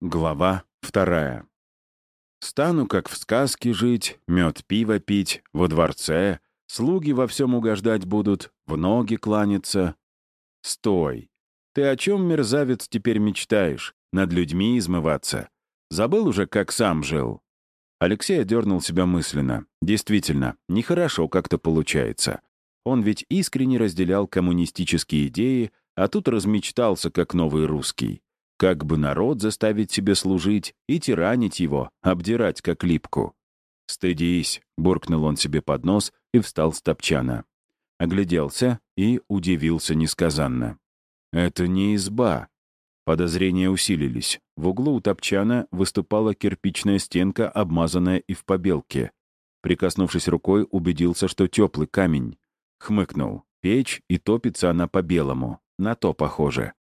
Глава вторая. Стану, как в сказке жить, мед пиво пить, во дворце, слуги во всем угождать будут, в ноги кланяться. Стой! Ты о чем, мерзавец, теперь мечтаешь? Над людьми измываться? Забыл уже, как сам жил? Алексей одернул себя мысленно. Действительно, нехорошо как-то получается. Он ведь искренне разделял коммунистические идеи, а тут размечтался, как новый русский. Как бы народ заставить себе служить и тиранить его, обдирать как липку. «Стыдись», — буркнул он себе под нос и встал с топчана. Огляделся и удивился несказанно. «Это не изба». Подозрения усилились. В углу у топчана выступала кирпичная стенка, обмазанная и в побелке. Прикоснувшись рукой, убедился, что теплый камень. Хмыкнул. Печь, и топится она по-белому. На то похоже.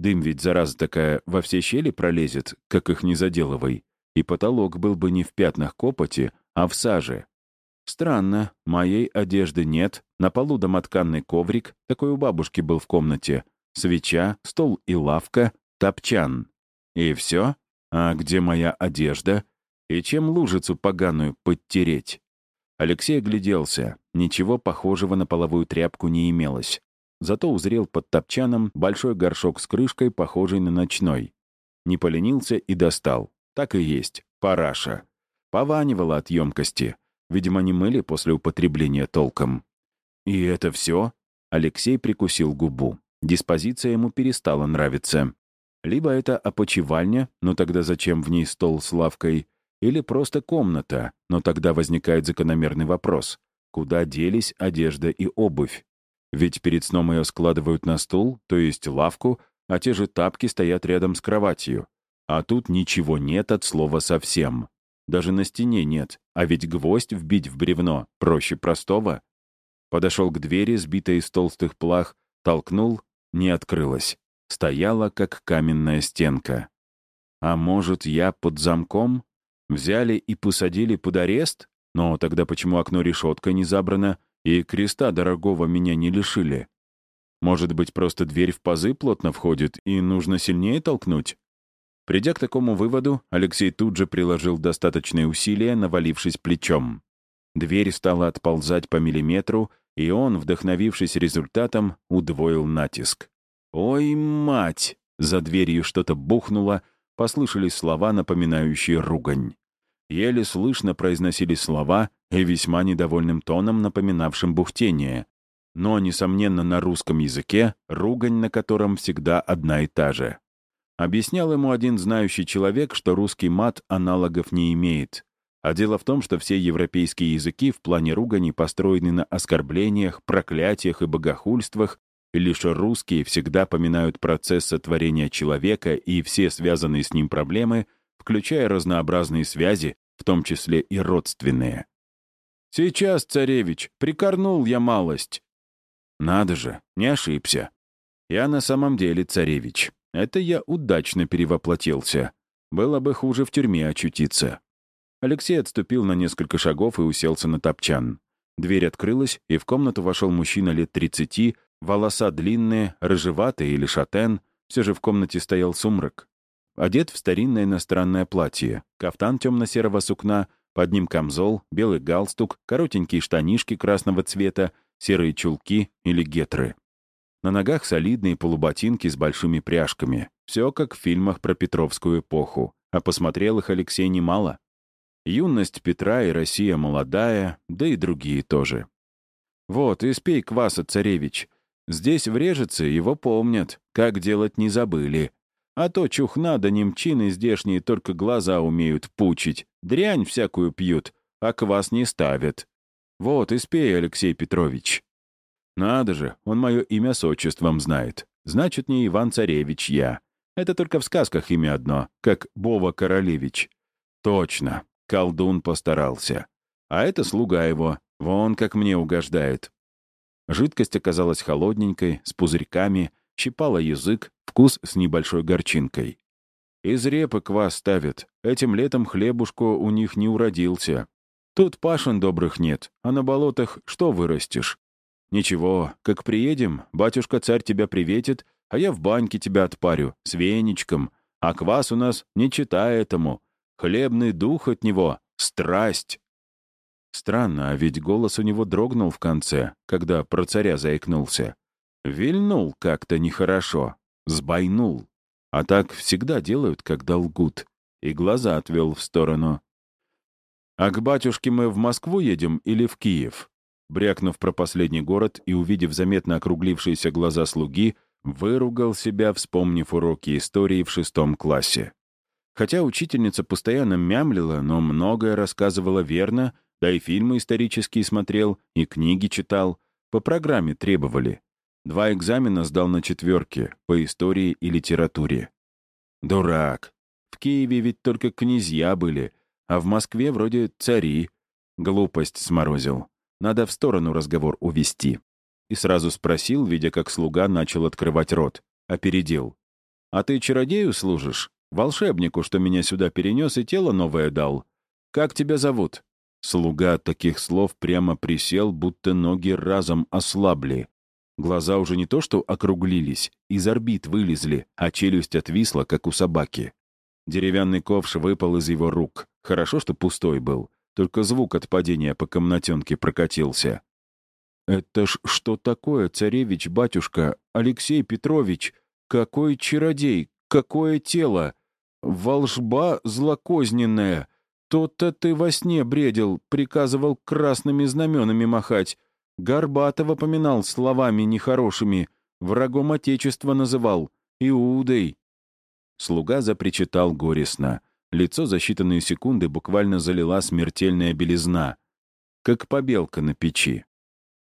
Дым ведь, зараза такая, во все щели пролезет, как их не заделывай. И потолок был бы не в пятнах копоти, а в саже. Странно, моей одежды нет, на полу домотканный коврик, такой у бабушки был в комнате, свеча, стол и лавка, топчан. И все? А где моя одежда? И чем лужицу поганую подтереть? Алексей огляделся. Ничего похожего на половую тряпку не имелось. Зато узрел под топчаном большой горшок с крышкой, похожий на ночной. Не поленился и достал. Так и есть. Параша. Пованивало от емкости. Видимо, не мыли после употребления толком. И это все? Алексей прикусил губу. Диспозиция ему перестала нравиться. Либо это опочивальня, но тогда зачем в ней стол с лавкой? Или просто комната, но тогда возникает закономерный вопрос. Куда делись одежда и обувь? Ведь перед сном ее складывают на стул, то есть лавку, а те же тапки стоят рядом с кроватью. А тут ничего нет от слова совсем. Даже на стене нет, а ведь гвоздь вбить в бревно проще простого. Подошел к двери, сбитой из толстых плах, толкнул, не открылась. Стояла, как каменная стенка. А может, я под замком? Взяли и посадили под арест? Но тогда почему окно решеткой не забрано, и креста дорогого меня не лишили. Может быть, просто дверь в пазы плотно входит, и нужно сильнее толкнуть? Придя к такому выводу, Алексей тут же приложил достаточные усилия, навалившись плечом. Дверь стала отползать по миллиметру, и он, вдохновившись результатом, удвоил натиск. «Ой, мать!» За дверью что-то бухнуло, послышались слова, напоминающие ругань. Еле слышно произносились слова и весьма недовольным тоном, напоминавшим бухтение. Но, несомненно, на русском языке, ругань на котором всегда одна и та же. Объяснял ему один знающий человек, что русский мат аналогов не имеет. А дело в том, что все европейские языки в плане ругани построены на оскорблениях, проклятиях и богохульствах, и лишь русские всегда поминают процесс сотворения человека и все связанные с ним проблемы, включая разнообразные связи, в том числе и родственные. «Сейчас, царевич, прикорнул я малость». Надо же, не ошибся. Я на самом деле царевич. Это я удачно перевоплотился. Было бы хуже в тюрьме очутиться. Алексей отступил на несколько шагов и уселся на топчан. Дверь открылась, и в комнату вошел мужчина лет 30, волоса длинные, рыжеватые или шатен, все же в комнате стоял сумрак. Одет в старинное иностранное платье, кафтан темно-серого сукна, под ним камзол, белый галстук, коротенькие штанишки красного цвета, серые чулки или гетры. На ногах солидные полуботинки с большими пряжками. Все как в фильмах про Петровскую эпоху. А посмотрел их Алексей немало. Юность Петра и Россия молодая, да и другие тоже. Вот, испей кваса, царевич. Здесь врежется, его помнят. Как делать не забыли. А то чухна да немчины здешние только глаза умеют пучить, дрянь всякую пьют, а квас не ставят. Вот, испей, Алексей Петрович. Надо же, он мое имя с отчеством знает. Значит, не Иван-Царевич я. Это только в сказках имя одно, как Бова Королевич. Точно, колдун постарался. А это слуга его, вон как мне угождает. Жидкость оказалась холодненькой, с пузырьками, щипала язык, вкус с небольшой горчинкой. Из репы квас ставят. Этим летом хлебушку у них не уродился. Тут пашин добрых нет, а на болотах что вырастешь? Ничего, как приедем, батюшка-царь тебя приветит, а я в баньке тебя отпарю, с веничком. А квас у нас не читай этому. Хлебный дух от него — страсть. Странно, а ведь голос у него дрогнул в конце, когда про царя заикнулся. Вильнул как-то нехорошо, сбойнул. А так всегда делают, когда лгут. И глаза отвел в сторону. «А к батюшке мы в Москву едем или в Киев?» Брякнув про последний город и увидев заметно округлившиеся глаза слуги, выругал себя, вспомнив уроки истории в шестом классе. Хотя учительница постоянно мямлила, но многое рассказывала верно, да и фильмы исторические смотрел, и книги читал. По программе требовали. Два экзамена сдал на четверке по истории и литературе. Дурак. В Киеве ведь только князья были, а в Москве вроде цари. Глупость сморозил. Надо в сторону разговор увести. И сразу спросил, видя, как слуга начал открывать рот. Опередил. «А ты чародею служишь? Волшебнику, что меня сюда перенес и тело новое дал? Как тебя зовут?» Слуга от таких слов прямо присел, будто ноги разом ослабли. Глаза уже не то что округлились, из орбит вылезли, а челюсть отвисла, как у собаки. Деревянный ковш выпал из его рук. Хорошо, что пустой был. Только звук от падения по комнатенке прокатился. «Это ж что такое, царевич, батюшка, Алексей Петрович? Какой чародей, какое тело! Волжба злокозненная! То-то ты во сне бредил, приказывал красными знаменами махать. Горбатого поминал словами нехорошими, врагом Отечества называл, Иудой. Слуга запричитал горестно. Лицо за считанные секунды буквально залила смертельная белизна, как побелка на печи.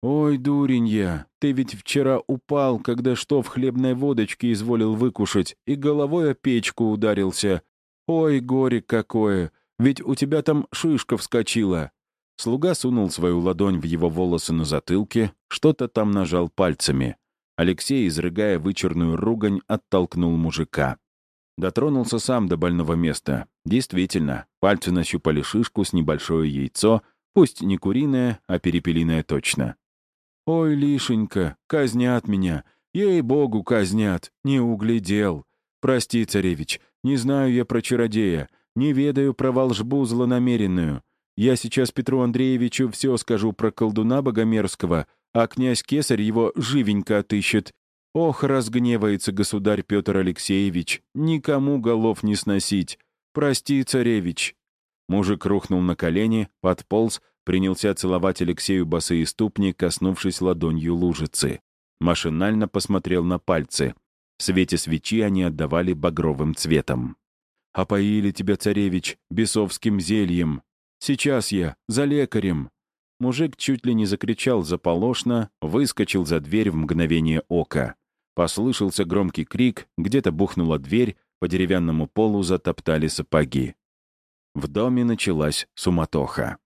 «Ой, дуренья, ты ведь вчера упал, когда что в хлебной водочке изволил выкушать, и головой о печку ударился. Ой, горе какое! Ведь у тебя там шишка вскочила». Слуга сунул свою ладонь в его волосы на затылке, что-то там нажал пальцами. Алексей, изрыгая вычерную ругань, оттолкнул мужика. Дотронулся сам до больного места. Действительно, пальцы нащупали шишку с небольшое яйцо, пусть не куриное, а перепелиное точно. «Ой, лишенька, казнят меня, ей-богу, казнят, не углядел. Прости, царевич, не знаю я про чародея, не ведаю про волжбу злонамеренную. Я сейчас Петру Андреевичу все скажу про колдуна Богомерзкого, а князь Кесарь его живенько отыщет. Ох, разгневается государь Петр Алексеевич, никому голов не сносить. Прости, царевич». Мужик рухнул на колени, подполз, принялся целовать Алексею босые ступни, коснувшись ладонью лужицы. Машинально посмотрел на пальцы. В свете свечи они отдавали багровым цветом. «Опоили тебя, царевич, бесовским зельем. Сейчас я, за лекарем». Мужик чуть ли не закричал заполошно, выскочил за дверь в мгновение ока. Послышался громкий крик, где-то бухнула дверь, по деревянному полу затоптали сапоги. В доме началась суматоха.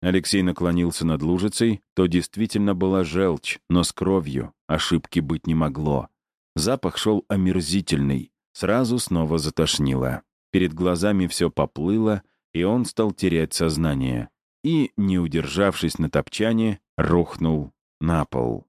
Алексей наклонился над лужицей, то действительно была желчь, но с кровью, ошибки быть не могло. Запах шел омерзительный, сразу снова затошнило. Перед глазами все поплыло, и он стал терять сознание. И, не удержавшись на топчане, рухнул на пол.